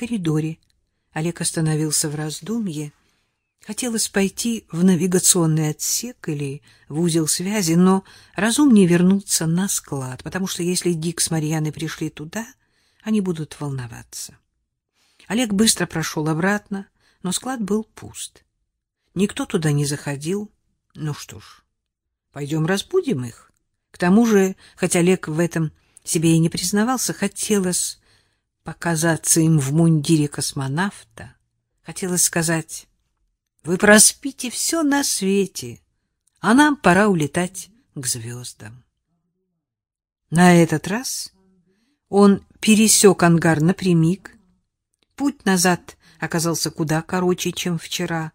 коридоре Олег остановился в раздумье. Хотелось пойти в навигационный отсек или в узел связи, но разумнее вернуться на склад, потому что если Дик с Марьяной пришли туда, они будут волноваться. Олег быстро прошел обратно, но склад был пуст. Никто туда не заходил. Ну что ж, пойдем разбудим их. К тому же, хотя Олег в этом себе и не признавался, хотелось показаться им в мундире космонавта. Хотелось сказать, вы проспите все на свете, а нам пора улетать к звездам. На этот раз он пересек ангар напрямик. Путь назад оказался куда короче, чем вчера.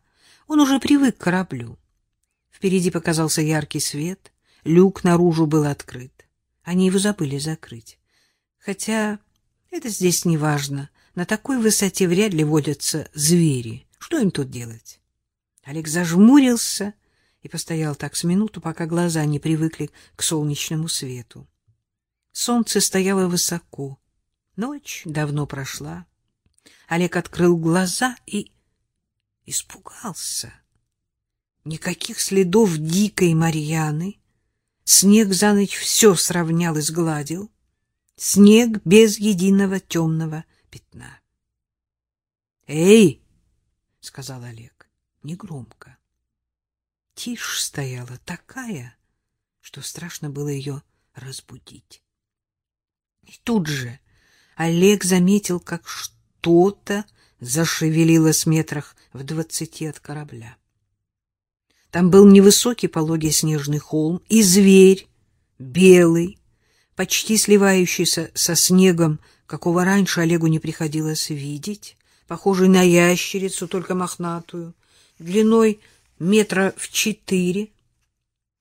Он уже привык к кораблю. Впереди показался яркий свет, люк наружу был открыт. Они его забыли закрыть. Хотя это здесь не важно. На такой высоте вряд ли водятся звери. Что им тут делать? Олег зажмурился и постоял так с минуту, пока глаза не привыкли к солнечному свету. Солнце стояло высоко. Ночь давно прошла. Олег открыл глаза и испугался. Никаких следов дикой Марьяны. Снег за ночь все сравнял и сгладил. Снег без единого темного пятна. «Эй!» — сказал Олег, негромко. Тишь стояла такая, что страшно было ее разбудить. И тут же Олег заметил, как что-то зашевелилось метрах в двадцати от корабля. Там был невысокий пологий снежный холм и зверь, белый, почти сливающийся со снегом, какого раньше Олегу не приходилось видеть, похожий на ящерицу, только мохнатую, длиной метра в четыре.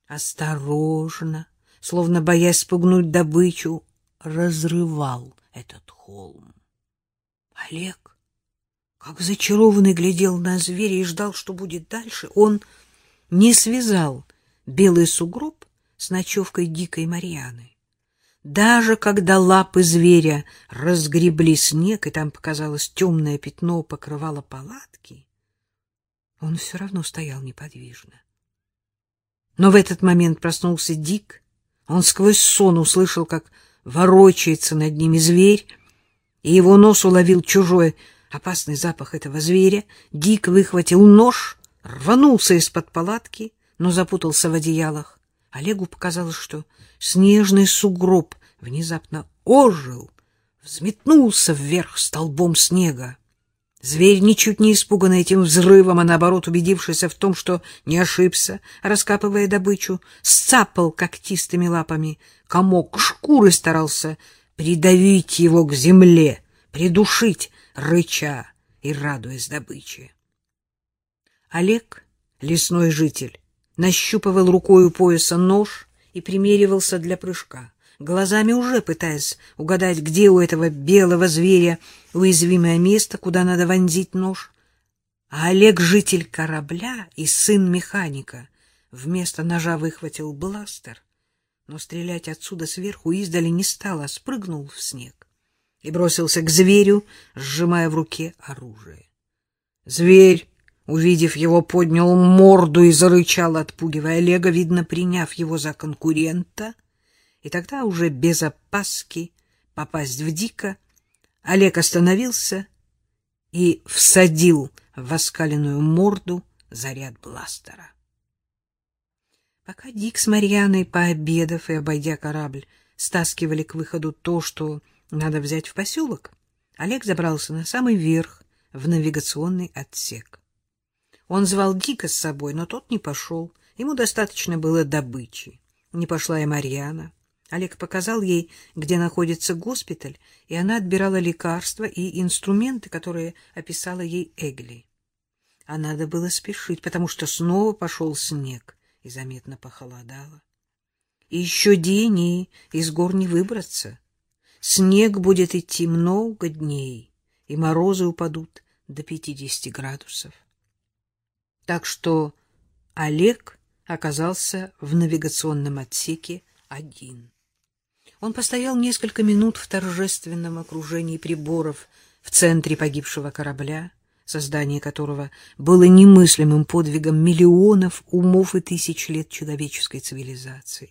Осторожно, словно боясь спугнуть добычу, разрывал этот холм. Олег, как зачарованный, глядел на зверя и ждал, что будет дальше. Он не связал белый сугроб с ночевкой дикой Марьяны. Даже когда лапы зверя разгребли снег, и там показалось темное пятно покрывало палатки, он все равно стоял неподвижно. Но в этот момент проснулся Дик. Он сквозь сон услышал, как ворочается над ними зверь, и его нос уловил чужой опасный запах этого зверя. Дик выхватил нож, рванулся из-под палатки, но запутался в одеялах. Олегу показалось, что снежный сугроб внезапно ожил, взметнулся вверх столбом снега. Зверь, ничуть не испуганный этим взрывом, а наоборот убедившийся в том, что не ошибся, раскапывая добычу, сцапал когтистыми лапами комок шкуры, старался придавить его к земле, придушить, рыча и радуясь добыче. Олег, лесной житель, нащупывал рукой у пояса нож и примеривался для прыжка, глазами уже пытаясь угадать, где у этого белого зверя уязвимое место, куда надо вонзить нож. А Олег — житель корабля и сын механика. Вместо ножа выхватил бластер, но стрелять отсюда сверху издали не стал, а спрыгнул в снег и бросился к зверю, сжимая в руке оружие. Зверь Увидев его, поднял морду и зарычал, отпугивая Олега, видно, приняв его за конкурента. И тогда уже без опаски попасть в Дика Олег остановился и всадил в оскаленную морду заряд бластера. Пока Дик с Марьяной, пообедав и обойдя корабль, стаскивали к выходу то, что надо взять в поселок, Олег забрался на самый верх в навигационный отсек. Он звал Дика с собой, но тот не пошел. Ему достаточно было добычи. Не пошла и Марьяна. Олег показал ей, где находится госпиталь, и она отбирала лекарства и инструменты, которые описала ей Эгли. А надо было спешить, потому что снова пошел снег, и заметно похолодало. И еще день, и из гор не выбраться. Снег будет идти много дней, и морозы упадут до пятидесяти градусов. Так что Олег оказался в навигационном отсеке один. Он постоял несколько минут в торжественном окружении приборов в центре погибшего корабля, создание которого было немыслимым подвигом миллионов умов и тысяч лет человеческой цивилизации.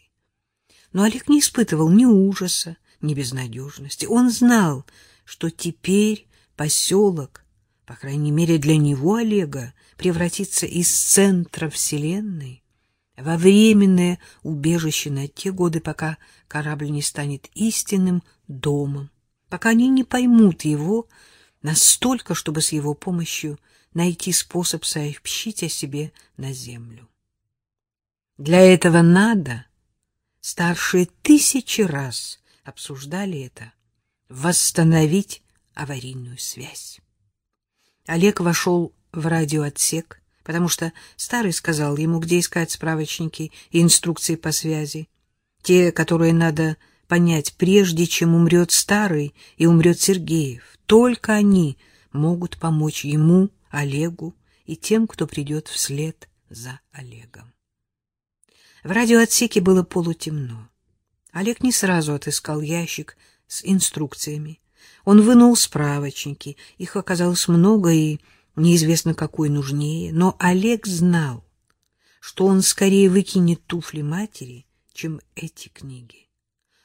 Но Олег не испытывал ни ужаса, ни безнадежности. Он знал, что теперь поселок, по крайней мере для него, Олега, превратится из центра Вселенной во временное убежище на те годы, пока корабль не станет истинным домом, пока они не поймут его настолько, чтобы с его помощью найти способ сообщить о себе на землю. Для этого надо, старшие тысячи раз обсуждали это, восстановить аварийную связь. Олег вошел в радиоотсек, потому что старый сказал ему, где искать справочники и инструкции по связи, те, которые надо понять прежде, чем умрет старый и умрет Сергеев. Только они могут помочь ему, Олегу и тем, кто придет вслед за Олегом. В радиоотсеке было полутемно. Олег не сразу отыскал ящик с инструкциями. Он вынул справочники, их оказалось много и неизвестно какой нужнее, но Олег знал, что он скорее выкинет туфли матери, чем эти книги.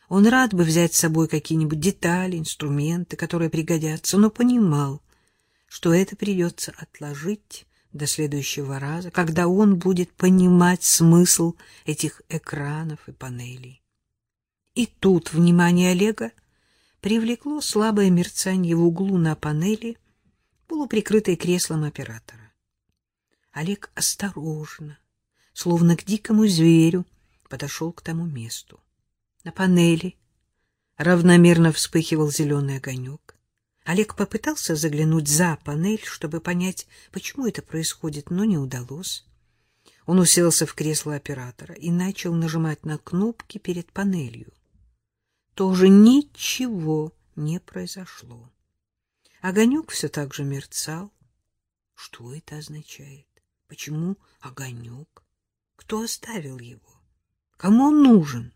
Он рад бы взять с собой какие-нибудь детали, инструменты, которые пригодятся, но понимал, что это придется отложить до следующего раза, когда он будет понимать смысл этих экранов и панелей. И тут внимание Олега привлекло слабое мерцание в углу на панели, полуприкрытой креслом оператора. Олег осторожно, словно к дикому зверю, подошел к тому месту. На панели равномерно вспыхивал зеленый огонек. Олег попытался заглянуть за панель, чтобы понять, почему это происходит, но не удалось. Он уселся в кресло оператора и начал нажимать на кнопки перед панелью. Тоже ничего не произошло. Огонек все так же мерцал. Что это означает? Почему огонек? Кто оставил его? Кому он нужен?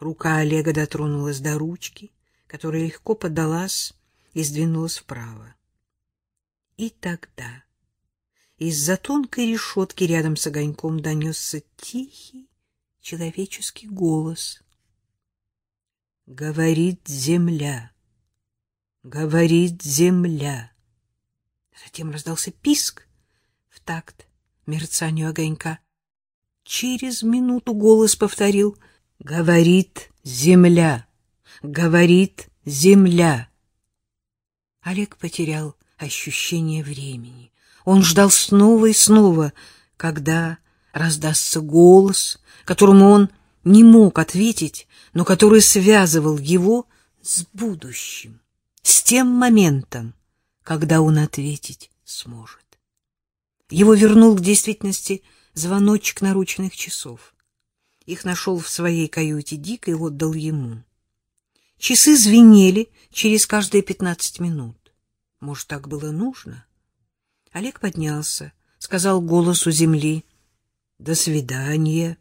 Рука Олега дотронулась до ручки, которая легко поддалась и сдвинулась вправо. И тогда из-за тонкой решетки рядом с огоньком донесся тихий человеческий голос. «Говорит земля! Говорит земля!» Затем раздался писк в такт мерцанию огонька. Через минуту голос повторил — Говорит земля, говорит земля. Олег потерял ощущение времени. Он ждал снова и снова, когда раздастся голос, которому он не мог ответить, но который связывал его с будущим, с тем моментом, когда он ответить сможет. Его вернул к действительности звоночек наручных часов. Их нашел в своей каюте Дик и отдал ему. Часы звенели через каждые пятнадцать минут. Может, так было нужно? Олег поднялся, сказал голосу земли «До свидания»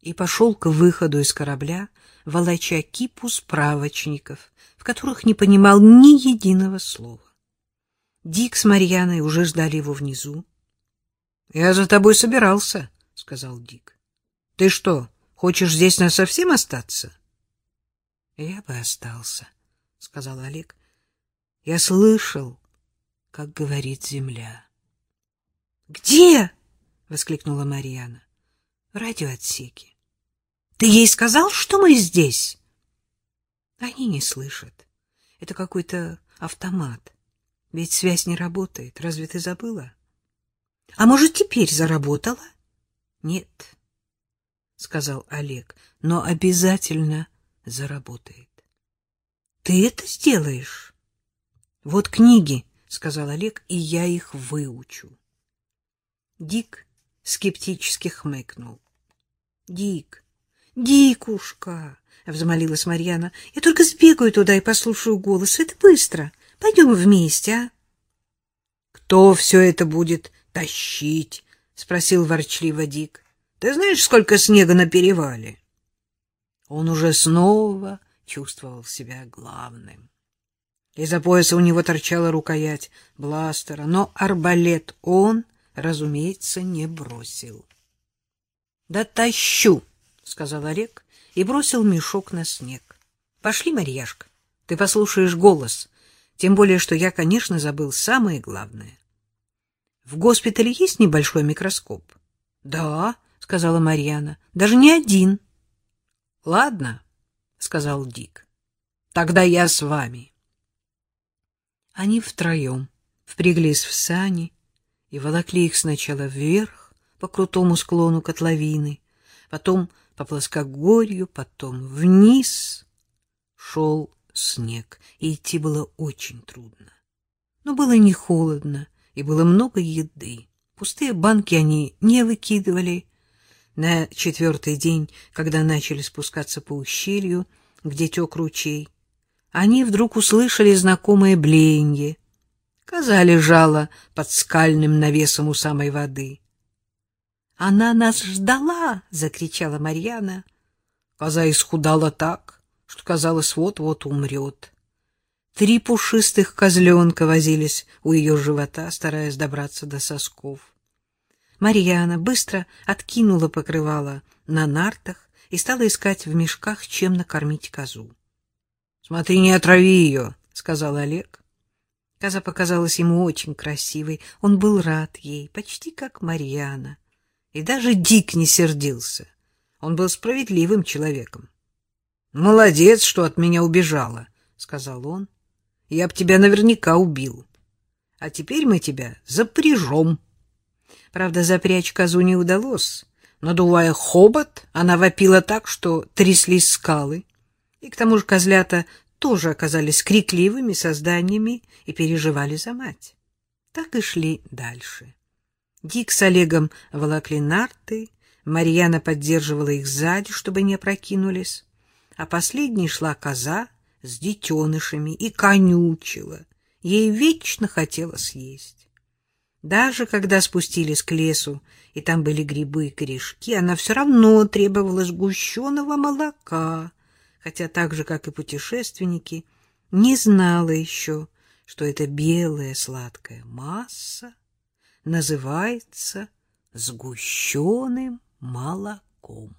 и пошел к выходу из корабля, волоча кипу справочников, в которых не понимал ни единого слова. Дик с Марьяной уже ждали его внизу. — Я за тобой собирался, — сказал Дик. Ты что, хочешь здесь на совсем остаться? Я бы остался, сказал Олег. Я слышал, как говорит земля. Где? воскликнула Марьяна. В радиоотсеке. Ты ей сказал, что мы здесь? Они не слышат. Это какой-то автомат. Ведь связь не работает. Разве ты забыла? А может, теперь заработала? Нет. — сказал Олег, — но обязательно заработает. — Ты это сделаешь? — Вот книги, — сказал Олег, — и я их выучу. Дик скептически хмыкнул. — Дик, Дикушка, — взмолилась Марьяна, — я только сбегаю туда и послушаю голос. Это быстро. Пойдем вместе, а? — Кто все это будет тащить? — спросил ворчливо Дик. Ты знаешь, сколько снега на перевале? Он уже снова чувствовал себя главным. Из-за пояса у него торчала рукоять бластера, но арбалет он, разумеется, не бросил. — Да тащу, — сказал Олег и бросил мешок на снег. — Пошли, Марьяшка, ты послушаешь голос, тем более, что я, конечно, забыл самое главное. — В госпитале есть небольшой микроскоп? — Да, — сказала Марьяна, — даже не один. — Ладно, — сказал Дик, — тогда я с вами. Они втроем впряглись в сани и волокли их сначала вверх по крутому склону котловины, потом по плоскогорью, потом вниз. Шел снег, и идти было очень трудно. Но было не холодно, и было много еды. Пустые банки они не выкидывали. На четвертый день, когда начали спускаться по ущелью, где тек ручей, они вдруг услышали знакомое блеяние. Коза лежала под скальным навесом у самой воды. — Она нас ждала! — закричала Марьяна. Коза исхудала так, что, казалось, вот-вот умрет. Три пушистых козленка возились у ее живота, стараясь добраться до сосков. Марьяна быстро откинула покрывало на нартах и стала искать в мешках, чем накормить козу. — Смотри, не отрави ее, — сказал Олег. Коза показалась ему очень красивой. Он был рад ей, почти как Марьяна. И даже Дик не сердился. Он был справедливым человеком. — Молодец, что от меня убежала, — сказал он. — Я б тебя наверняка убил. А теперь мы тебя запряжем. Правда, запрячь козу не удалось. Надувая хобот, она вопила так, что тряслись скалы. И к тому же козлята тоже оказались крикливыми созданиями и переживали за мать. Так и шли дальше. Дик с Олегом волокли нарты, Марьяна поддерживала их сзади, чтобы не опрокинулись, а последней шла коза с детенышами и конючила. Ей вечно хотелось есть. Даже когда спустились к лесу, и там были грибы и корешки, она все равно требовала сгущенного молока — хотя так же, как и путешественники, не знала еще, что эта белая сладкая масса называется сгущенным молоком.